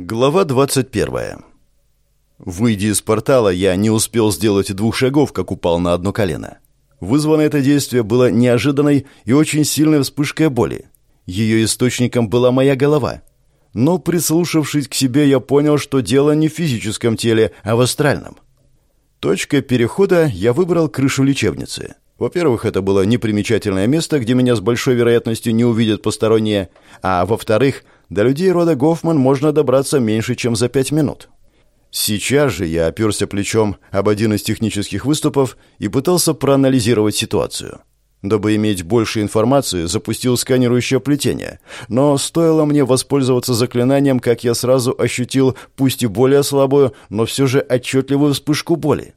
Глава 21. Выйдя из портала, я не успел сделать двух шагов, как упал на одно колено. Вызвано это действие было неожиданной и очень сильной вспышкой боли. Ее источником была моя голова. Но, прислушавшись к себе, я понял, что дело не в физическом теле, а в астральном. Точкой перехода я выбрал крышу лечебницы. Во-первых, это было непримечательное место, где меня с большой вероятностью не увидят посторонние, а во-вторых – до людей рода Гофман можно добраться меньше, чем за пять минут. Сейчас же я оперся плечом об один из технических выступов и пытался проанализировать ситуацию. Дабы иметь больше информации, запустил сканирующее плетение, но стоило мне воспользоваться заклинанием, как я сразу ощутил, пусть и более слабую, но все же отчетливую вспышку боли.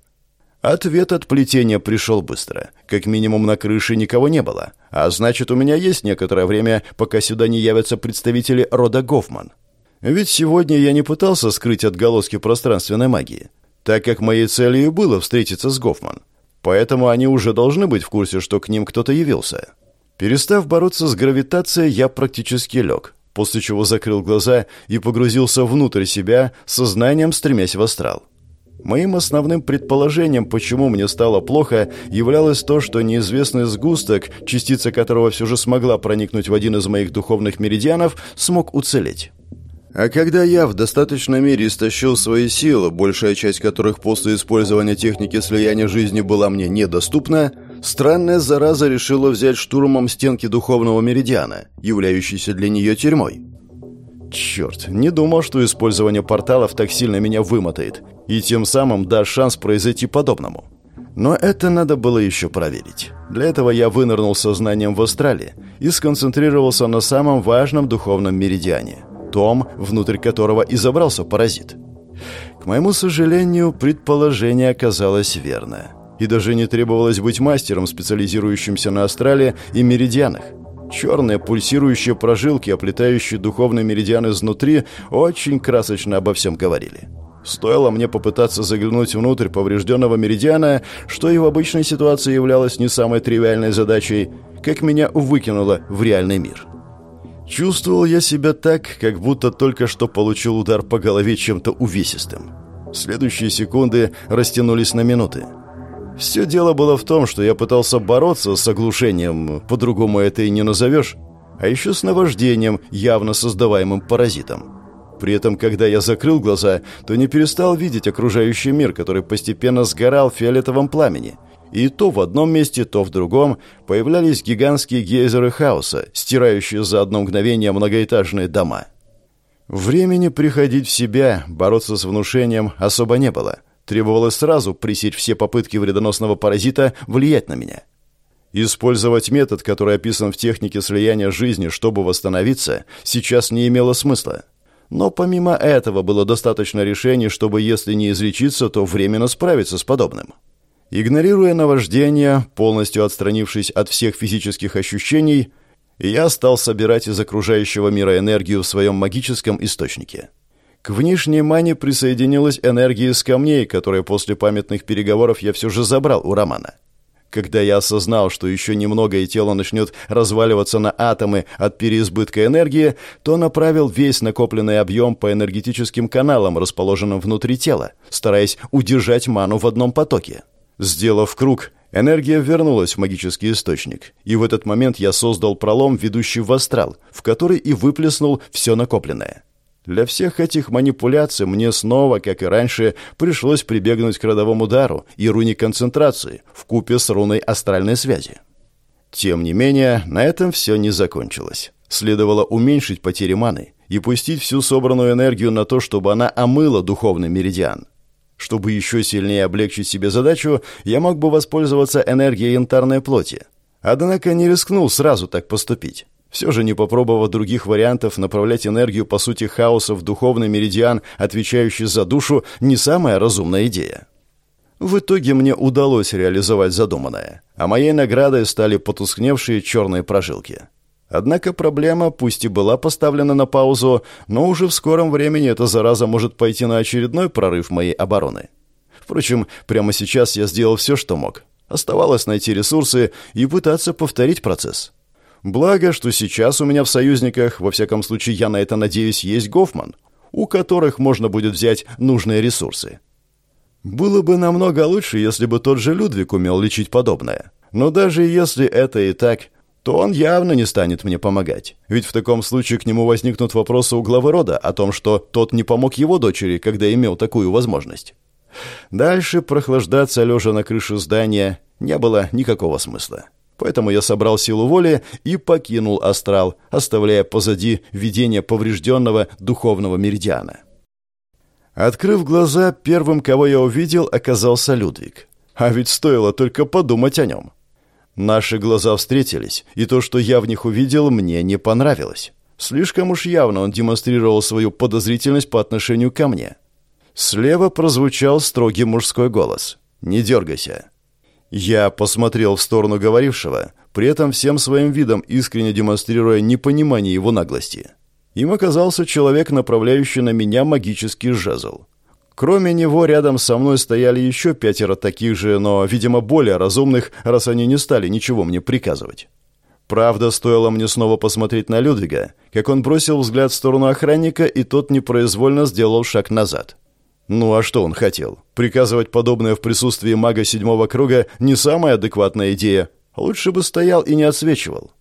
Ответ от плетения пришел быстро. Как минимум на крыше никого не было. А значит, у меня есть некоторое время, пока сюда не явятся представители рода Гофман. Ведь сегодня я не пытался скрыть отголоски пространственной магии, так как моей целью было встретиться с Гофман. Поэтому они уже должны быть в курсе, что к ним кто-то явился. Перестав бороться с гравитацией, я практически лег, после чего закрыл глаза и погрузился внутрь себя, сознанием стремясь в астрал. Моим основным предположением, почему мне стало плохо, являлось то, что неизвестный сгусток, частица которого все же смогла проникнуть в один из моих духовных меридианов, смог уцелеть. А когда я в достаточной мере истощил свои силы, большая часть которых после использования техники слияния жизни была мне недоступна, странная зараза решила взять штурмом стенки духовного меридиана, являющейся для нее тюрьмой. Черт, не думал, что использование порталов так сильно меня вымотает и тем самым даст шанс произойти подобному. Но это надо было еще проверить. Для этого я вынырнул сознанием в Австралии и сконцентрировался на самом важном духовном меридиане, том, внутрь которого и забрался паразит. К моему сожалению, предположение оказалось верно. И даже не требовалось быть мастером, специализирующимся на астрале и меридианах. Черные пульсирующие прожилки, оплетающие духовные меридианы изнутри, очень красочно обо всем говорили. Стоило мне попытаться заглянуть внутрь поврежденного меридиана, что и в обычной ситуации являлось не самой тривиальной задачей, как меня выкинуло в реальный мир. Чувствовал я себя так, как будто только что получил удар по голове чем-то увесистым. Следующие секунды растянулись на минуты. Все дело было в том, что я пытался бороться с оглушением, по-другому это и не назовешь, а еще с наваждением, явно создаваемым паразитом. При этом, когда я закрыл глаза, то не перестал видеть окружающий мир, который постепенно сгорал в фиолетовом пламени. И то в одном месте, то в другом появлялись гигантские гейзеры хаоса, стирающие за одно мгновение многоэтажные дома. Времени приходить в себя, бороться с внушением особо не было – Требовалось сразу пресечь все попытки вредоносного паразита влиять на меня. Использовать метод, который описан в технике слияния жизни, чтобы восстановиться, сейчас не имело смысла. Но помимо этого было достаточно решений, чтобы, если не излечиться, то временно справиться с подобным. Игнорируя наваждение, полностью отстранившись от всех физических ощущений, я стал собирать из окружающего мира энергию в своем магическом источнике. К внешней мане присоединилась энергия из камней, которые после памятных переговоров я все же забрал у Романа. Когда я осознал, что еще немного и тело начнет разваливаться на атомы от переизбытка энергии, то направил весь накопленный объем по энергетическим каналам, расположенным внутри тела, стараясь удержать ману в одном потоке. Сделав круг, энергия вернулась в магический источник, и в этот момент я создал пролом, ведущий в астрал, в который и выплеснул все накопленное. Для всех этих манипуляций мне снова, как и раньше, пришлось прибегнуть к родовому удару и руне концентрации в купе с руной астральной связи. Тем не менее, на этом все не закончилось. Следовало уменьшить потери маны и пустить всю собранную энергию на то, чтобы она омыла духовный меридиан. Чтобы еще сильнее облегчить себе задачу, я мог бы воспользоваться энергией янтарной плоти. Однако не рискнул сразу так поступить. Все же, не попробовав других вариантов, направлять энергию, по сути, хаоса в духовный меридиан, отвечающий за душу, не самая разумная идея. В итоге мне удалось реализовать задуманное, а моей наградой стали потускневшие черные прожилки. Однако проблема, пусть и была поставлена на паузу, но уже в скором времени эта зараза может пойти на очередной прорыв моей обороны. Впрочем, прямо сейчас я сделал все, что мог. Оставалось найти ресурсы и пытаться повторить процесс. Благо, что сейчас у меня в союзниках, во всяком случае я на это надеюсь, есть Гофман. у которых можно будет взять нужные ресурсы. Было бы намного лучше, если бы тот же Людвиг умел лечить подобное. Но даже если это и так, то он явно не станет мне помогать. Ведь в таком случае к нему возникнут вопросы у главы рода о том, что тот не помог его дочери, когда имел такую возможность. Дальше прохлаждаться лежа на крыше здания не было никакого смысла. Поэтому я собрал силу воли и покинул астрал, оставляя позади видение поврежденного духовного меридиана. Открыв глаза, первым, кого я увидел, оказался Людвиг. А ведь стоило только подумать о нем. Наши глаза встретились, и то, что я в них увидел, мне не понравилось. Слишком уж явно он демонстрировал свою подозрительность по отношению ко мне. Слева прозвучал строгий мужской голос. «Не дергайся». Я посмотрел в сторону говорившего, при этом всем своим видом искренне демонстрируя непонимание его наглости. Им оказался человек, направляющий на меня магический жезл. Кроме него рядом со мной стояли еще пятеро таких же, но, видимо, более разумных, раз они не стали ничего мне приказывать. Правда, стоило мне снова посмотреть на Людвига, как он бросил взгляд в сторону охранника, и тот непроизвольно сделал шаг назад. Ну а что он хотел? Приказывать подобное в присутствии мага седьмого круга не самая адекватная идея. Лучше бы стоял и не отсвечивал.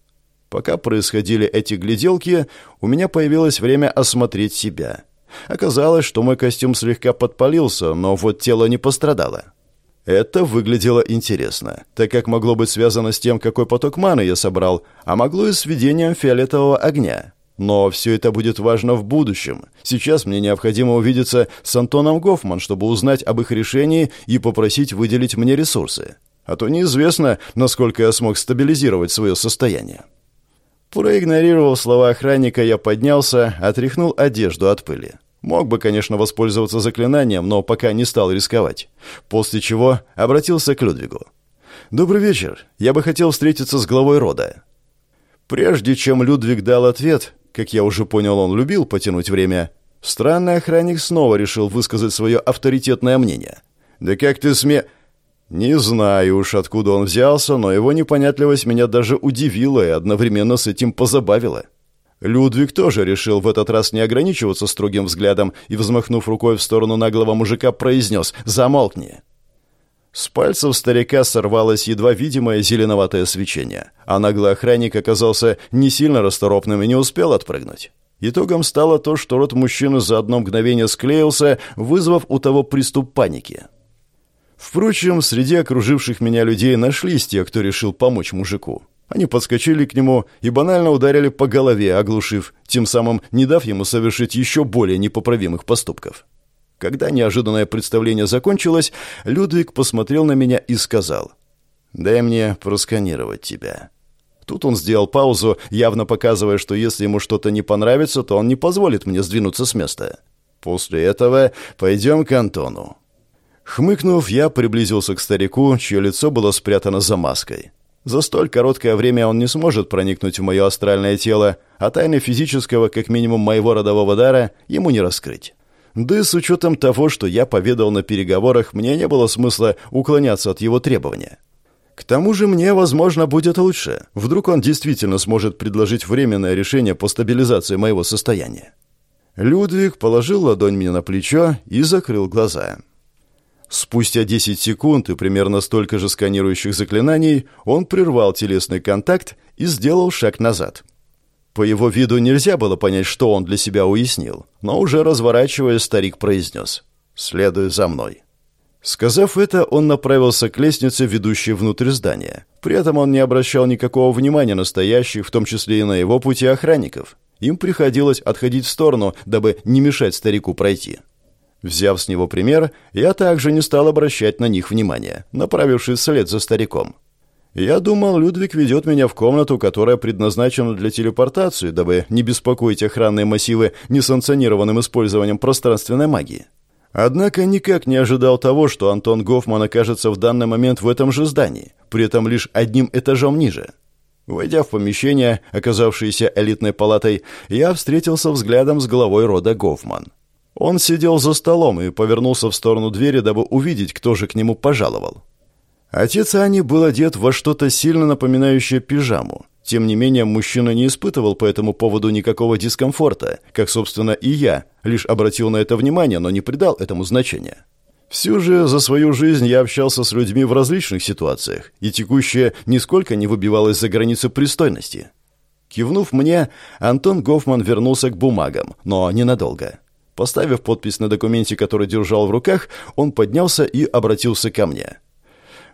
Пока происходили эти гляделки, у меня появилось время осмотреть себя. Оказалось, что мой костюм слегка подпалился, но вот тело не пострадало. Это выглядело интересно, так как могло быть связано с тем, какой поток маны я собрал, а могло и с введением фиолетового огня. Но все это будет важно в будущем. Сейчас мне необходимо увидеться с Антоном Гофман, чтобы узнать об их решении и попросить выделить мне ресурсы. А то неизвестно, насколько я смог стабилизировать свое состояние. Проигнорировав слова охранника, я поднялся, отряхнул одежду от пыли. Мог бы, конечно, воспользоваться заклинанием, но пока не стал рисковать. После чего обратился к Людвигу. «Добрый вечер. Я бы хотел встретиться с главой рода». Прежде чем Людвиг дал ответ, как я уже понял, он любил потянуть время, странный охранник снова решил высказать свое авторитетное мнение. «Да как ты сме...» Не знаю уж, откуда он взялся, но его непонятливость меня даже удивила и одновременно с этим позабавила. Людвиг тоже решил в этот раз не ограничиваться строгим взглядом и, взмахнув рукой в сторону наглого мужика, произнес «Замолкни!». С пальцев старика сорвалось едва видимое зеленоватое свечение, а наглый охранник оказался не сильно расторопным и не успел отпрыгнуть. Итогом стало то, что рот мужчины за одно мгновение склеился, вызвав у того приступ паники. Впрочем, среди окруживших меня людей нашлись те, кто решил помочь мужику. Они подскочили к нему и банально ударили по голове, оглушив, тем самым не дав ему совершить еще более непоправимых поступков. Когда неожиданное представление закончилось, Людвиг посмотрел на меня и сказал, «Дай мне просканировать тебя». Тут он сделал паузу, явно показывая, что если ему что-то не понравится, то он не позволит мне сдвинуться с места. После этого пойдем к Антону. Хмыкнув, я приблизился к старику, чье лицо было спрятано за маской. За столь короткое время он не сможет проникнуть в мое астральное тело, а тайны физического, как минимум моего родового дара, ему не раскрыть. Да и с учетом того, что я поведал на переговорах, мне не было смысла уклоняться от его требования. К тому же мне, возможно, будет лучше. Вдруг он действительно сможет предложить временное решение по стабилизации моего состояния. Людвиг положил ладонь мне на плечо и закрыл глаза. Спустя 10 секунд и примерно столько же сканирующих заклинаний он прервал телесный контакт и сделал шаг назад. По его виду нельзя было понять, что он для себя уяснил, но уже разворачиваясь, старик произнес «Следуй за мной». Сказав это, он направился к лестнице, ведущей внутрь здания. При этом он не обращал никакого внимания на стоящих, в том числе и на его пути охранников. Им приходилось отходить в сторону, дабы не мешать старику пройти. Взяв с него пример, я также не стал обращать на них внимания, направившись вслед за стариком. Я думал, Людвиг ведет меня в комнату, которая предназначена для телепортации, дабы не беспокоить охранные массивы несанкционированным использованием пространственной магии. Однако никак не ожидал того, что Антон Гофман окажется в данный момент в этом же здании, при этом лишь одним этажом ниже. Войдя в помещение, оказавшееся элитной палатой, я встретился взглядом с главой рода Гофман. Он сидел за столом и повернулся в сторону двери, дабы увидеть, кто же к нему пожаловал. Отец Ани был одет во что-то сильно напоминающее пижаму, Тем не менее, мужчина не испытывал по этому поводу никакого дискомфорта, как, собственно, и я, лишь обратил на это внимание, но не придал этому значения. Всю же за свою жизнь я общался с людьми в различных ситуациях, и текущее нисколько не выбивалось за границы пристойности. Кивнув мне, Антон Гофман вернулся к бумагам, но ненадолго. Поставив подпись на документе, который держал в руках, он поднялся и обратился ко мне.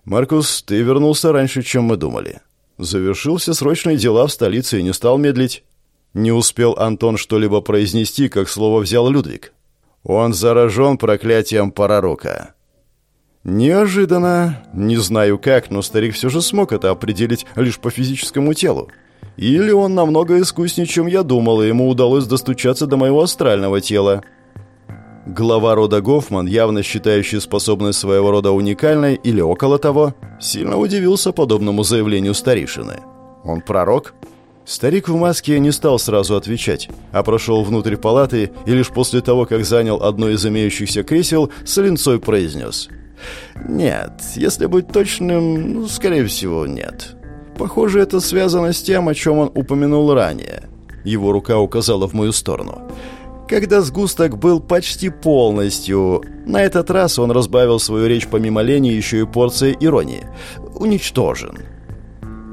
«Маркус, ты вернулся раньше, чем мы думали. Завершил все срочные дела в столице и не стал медлить». Не успел Антон что-либо произнести, как слово взял Людвиг. Он заражен проклятием пророка. Неожиданно, не знаю как, но старик все же смог это определить лишь по физическому телу. Или он намного искуснее, чем я думал, и ему удалось достучаться до моего астрального тела. Глава рода Гофман, явно считающий способность своего рода уникальной или около того, сильно удивился подобному заявлению старейшины. Он пророк? Старик в маске не стал сразу отвечать, а прошел внутрь палаты и лишь после того, как занял одно из имеющихся кресел, с линцой произнес. «Нет, если быть точным, скорее всего, нет. Похоже, это связано с тем, о чем он упомянул ранее». Его рука указала в мою сторону когда сгусток был почти полностью. На этот раз он разбавил свою речь помимо лени еще и порцией иронии. Уничтожен.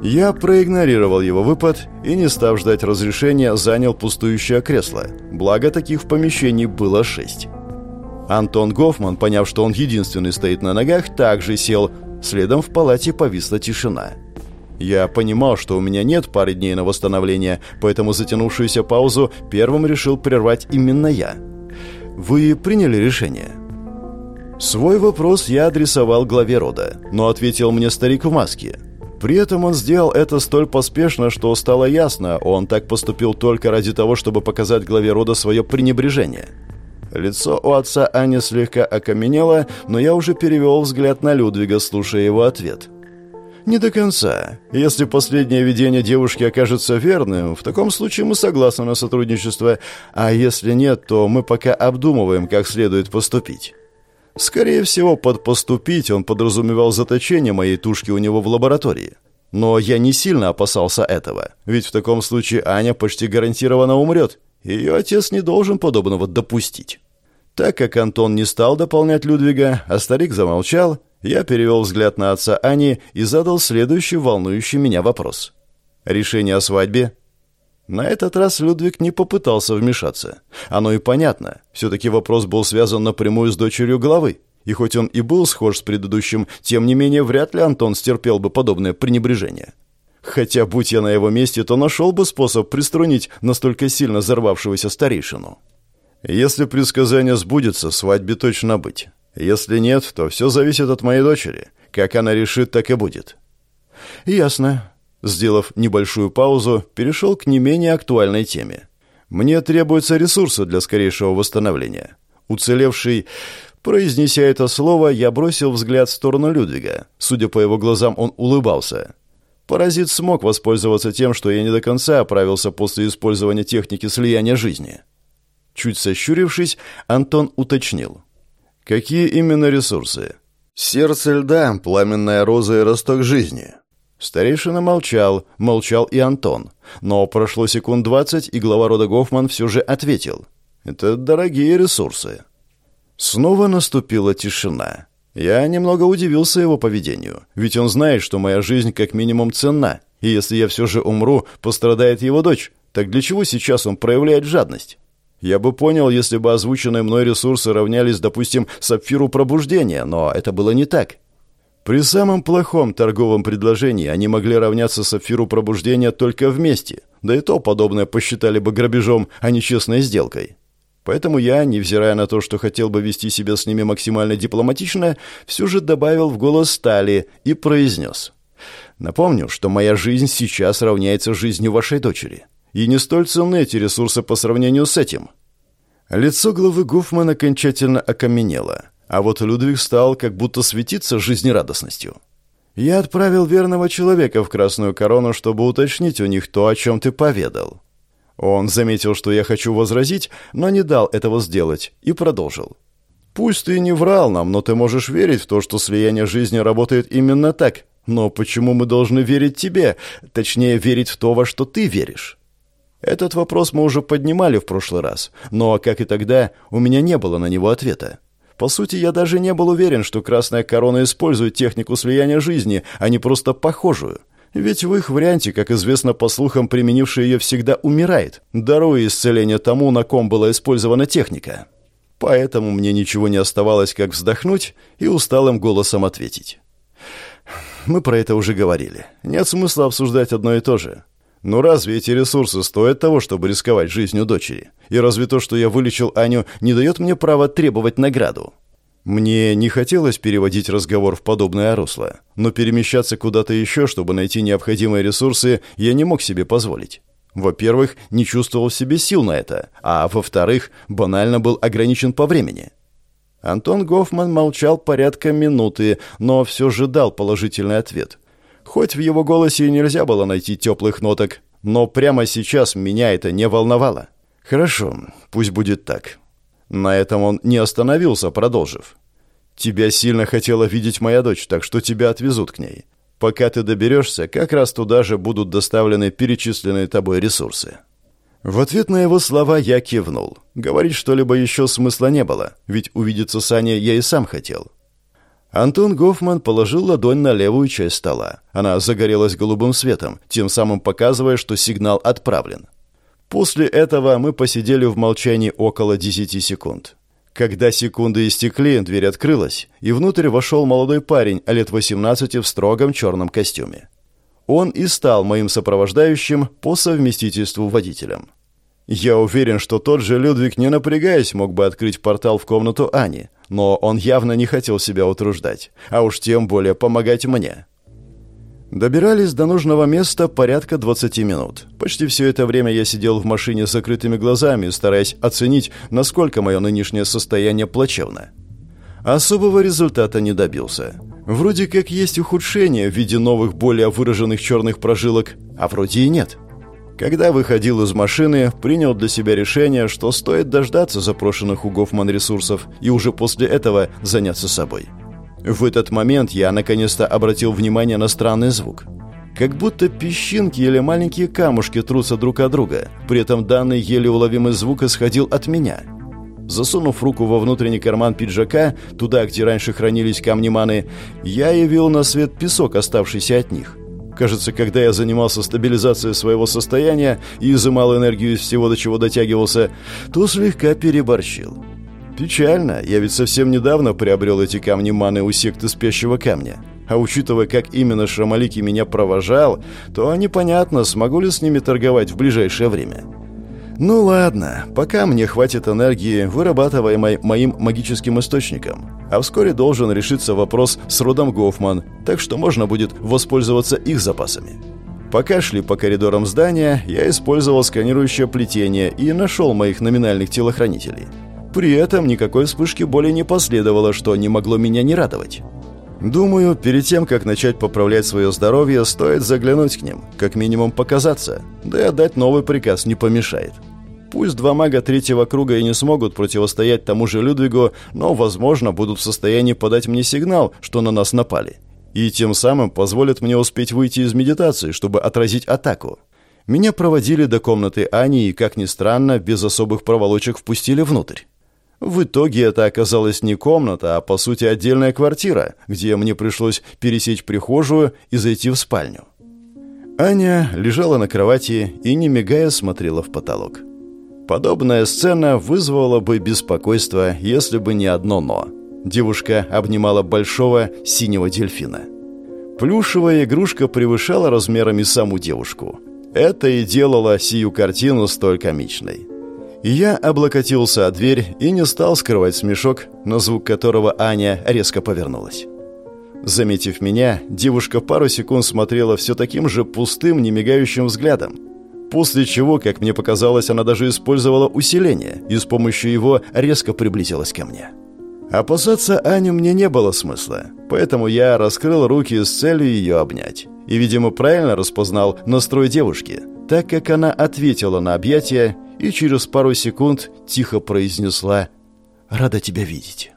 Я проигнорировал его выпад и, не став ждать разрешения, занял пустующее кресло. Благо, таких в помещении было шесть. Антон Гофман, поняв, что он единственный стоит на ногах, также сел. Следом в палате повисла тишина. Я понимал, что у меня нет пары дней на восстановление, поэтому затянувшуюся паузу первым решил прервать именно я. «Вы приняли решение?» Свой вопрос я адресовал главе рода, но ответил мне старик в маске. При этом он сделал это столь поспешно, что стало ясно, он так поступил только ради того, чтобы показать главе рода свое пренебрежение. Лицо у отца Ани слегка окаменело, но я уже перевел взгляд на Людвига, слушая его ответ. «Не до конца. Если последнее видение девушки окажется верным, в таком случае мы согласны на сотрудничество, а если нет, то мы пока обдумываем, как следует поступить». Скорее всего, под «поступить» он подразумевал заточение моей тушки у него в лаборатории. Но я не сильно опасался этого, ведь в таком случае Аня почти гарантированно умрет. Ее отец не должен подобного допустить. Так как Антон не стал дополнять Людвига, а старик замолчал, я перевел взгляд на отца Ани и задал следующий волнующий меня вопрос. «Решение о свадьбе?» На этот раз Людвиг не попытался вмешаться. Оно и понятно. Все-таки вопрос был связан напрямую с дочерью главы. И хоть он и был схож с предыдущим, тем не менее вряд ли Антон стерпел бы подобное пренебрежение. Хотя, будь я на его месте, то нашел бы способ приструнить настолько сильно взорвавшегося старейшину. Если предсказание сбудется, свадьбе точно быть. Если нет, то все зависит от моей дочери. Как она решит, так и будет». «Ясно». Сделав небольшую паузу, перешел к не менее актуальной теме. «Мне требуются ресурсы для скорейшего восстановления. Уцелевший...» Произнеся это слово, я бросил взгляд в сторону Людвига. Судя по его глазам, он улыбался. Паразит смог воспользоваться тем, что я не до конца оправился после использования техники слияния жизни. Чуть сощурившись, Антон уточнил. Какие именно ресурсы? Сердце льда, пламенная роза и росток жизни. Старейшина молчал, молчал и Антон. Но прошло секунд двадцать, и глава рода Гофман все же ответил. Это дорогие ресурсы. Снова наступила тишина. Я немного удивился его поведению, ведь он знает, что моя жизнь как минимум ценна, и если я все же умру, пострадает его дочь. Так для чего сейчас он проявляет жадность? Я бы понял, если бы озвученные мной ресурсы равнялись, допустим, сапфиру пробуждения, но это было не так. При самом плохом торговом предложении они могли равняться сапфиру пробуждения только вместе, да и то подобное посчитали бы грабежом, а не честной сделкой. Поэтому я, невзирая на то, что хотел бы вести себя с ними максимально дипломатично, все же добавил в голос стали и произнес. «Напомню, что моя жизнь сейчас равняется жизнью вашей дочери и не столь ценны эти ресурсы по сравнению с этим. Лицо главы Гофмана окончательно окаменело, а вот Людвиг стал как будто светиться жизнерадостностью. «Я отправил верного человека в Красную Корону, чтобы уточнить у них то, о чем ты поведал». Он заметил, что я хочу возразить, но не дал этого сделать, и продолжил. «Пусть ты не врал нам, но ты можешь верить в то, что слияние жизни работает именно так, Но почему мы должны верить тебе? Точнее, верить в то, во что ты веришь? Этот вопрос мы уже поднимали в прошлый раз, но, как и тогда, у меня не было на него ответа. По сути, я даже не был уверен, что Красная Корона использует технику слияния жизни, а не просто похожую. Ведь в их варианте, как известно по слухам, применивший ее всегда умирает, даруя исцеление тому, на ком была использована техника. Поэтому мне ничего не оставалось, как вздохнуть и усталым голосом ответить. Мы про это уже говорили. Нет смысла обсуждать одно и то же. Но разве эти ресурсы стоят того, чтобы рисковать жизнью дочери? И разве то, что я вылечил Аню, не дает мне права требовать награду? Мне не хотелось переводить разговор в подобное русло, но перемещаться куда-то еще, чтобы найти необходимые ресурсы, я не мог себе позволить. Во-первых, не чувствовал в себе сил на это, а во-вторых, банально был ограничен по времени. Антон Гофман молчал порядка минуты, но все же дал положительный ответ. Хоть в его голосе и нельзя было найти теплых ноток, но прямо сейчас меня это не волновало. «Хорошо, пусть будет так». На этом он не остановился, продолжив. «Тебя сильно хотела видеть моя дочь, так что тебя отвезут к ней. Пока ты доберешься, как раз туда же будут доставлены перечисленные тобой ресурсы». В ответ на его слова я кивнул. Говорить что-либо еще смысла не было, ведь увидеться с Аней я и сам хотел. Антон Гофман положил ладонь на левую часть стола. Она загорелась голубым светом, тем самым показывая, что сигнал отправлен. После этого мы посидели в молчании около 10 секунд. Когда секунды истекли, дверь открылась, и внутрь вошел молодой парень, лет 18 в строгом черном костюме. Он и стал моим сопровождающим по совместительству водителем. Я уверен, что тот же Людвиг, не напрягаясь, мог бы открыть портал в комнату Ани, но он явно не хотел себя утруждать, а уж тем более помогать мне. Добирались до нужного места порядка 20 минут. Почти все это время я сидел в машине с закрытыми глазами, стараясь оценить, насколько мое нынешнее состояние плачевно. Особого результата не добился. Вроде как есть ухудшение в виде новых, более выраженных черных прожилок, а вроде и нет. Когда выходил из машины, принял для себя решение, что стоит дождаться запрошенных у Гофман ресурсов и уже после этого заняться собой. В этот момент я наконец-то обратил внимание на странный звук. Как будто песчинки или маленькие камушки трутся друг от друга, при этом данный еле уловимый звук исходил от меня. Засунув руку во внутренний карман пиджака, туда, где раньше хранились камни маны, я явил на свет песок, оставшийся от них. Кажется, когда я занимался стабилизацией своего состояния и изымал энергию из всего, до чего дотягивался, то слегка переборщил. Печально, я ведь совсем недавно приобрел эти камни маны у секты спящего камня. А учитывая, как именно Шамалики меня провожал, то непонятно, смогу ли с ними торговать в ближайшее время. Ну ладно, пока мне хватит энергии, вырабатываемой моим магическим источником. А вскоре должен решиться вопрос с родом Гофман, так что можно будет воспользоваться их запасами. Пока шли по коридорам здания, я использовал сканирующее плетение и нашел моих номинальных телохранителей. При этом никакой вспышки боли не последовало, что не могло меня не радовать. Думаю, перед тем, как начать поправлять свое здоровье, стоит заглянуть к ним, как минимум показаться, да и отдать новый приказ не помешает. Пусть два мага третьего круга и не смогут противостоять тому же Людвигу, но, возможно, будут в состоянии подать мне сигнал, что на нас напали. И тем самым позволят мне успеть выйти из медитации, чтобы отразить атаку. Меня проводили до комнаты Ани и, как ни странно, без особых проволочек впустили внутрь. В итоге это оказалась не комната, а по сути отдельная квартира, где мне пришлось пересечь прихожую и зайти в спальню. Аня лежала на кровати и, не мигая, смотрела в потолок. Подобная сцена вызвала бы беспокойство, если бы не одно «но». Девушка обнимала большого синего дельфина. Плюшевая игрушка превышала размерами саму девушку. Это и делало сию картину столь комичной. Я облокотился о дверь и не стал скрывать смешок, на звук которого Аня резко повернулась. Заметив меня, девушка пару секунд смотрела все таким же пустым, немигающим взглядом. После чего, как мне показалось, она даже использовала усиление и с помощью его резко приблизилась ко мне. Опасаться Аню мне не было смысла, поэтому я раскрыл руки с целью ее обнять. И, видимо, правильно распознал настрой девушки, так как она ответила на объятия и через пару секунд тихо произнесла «Рада тебя видеть».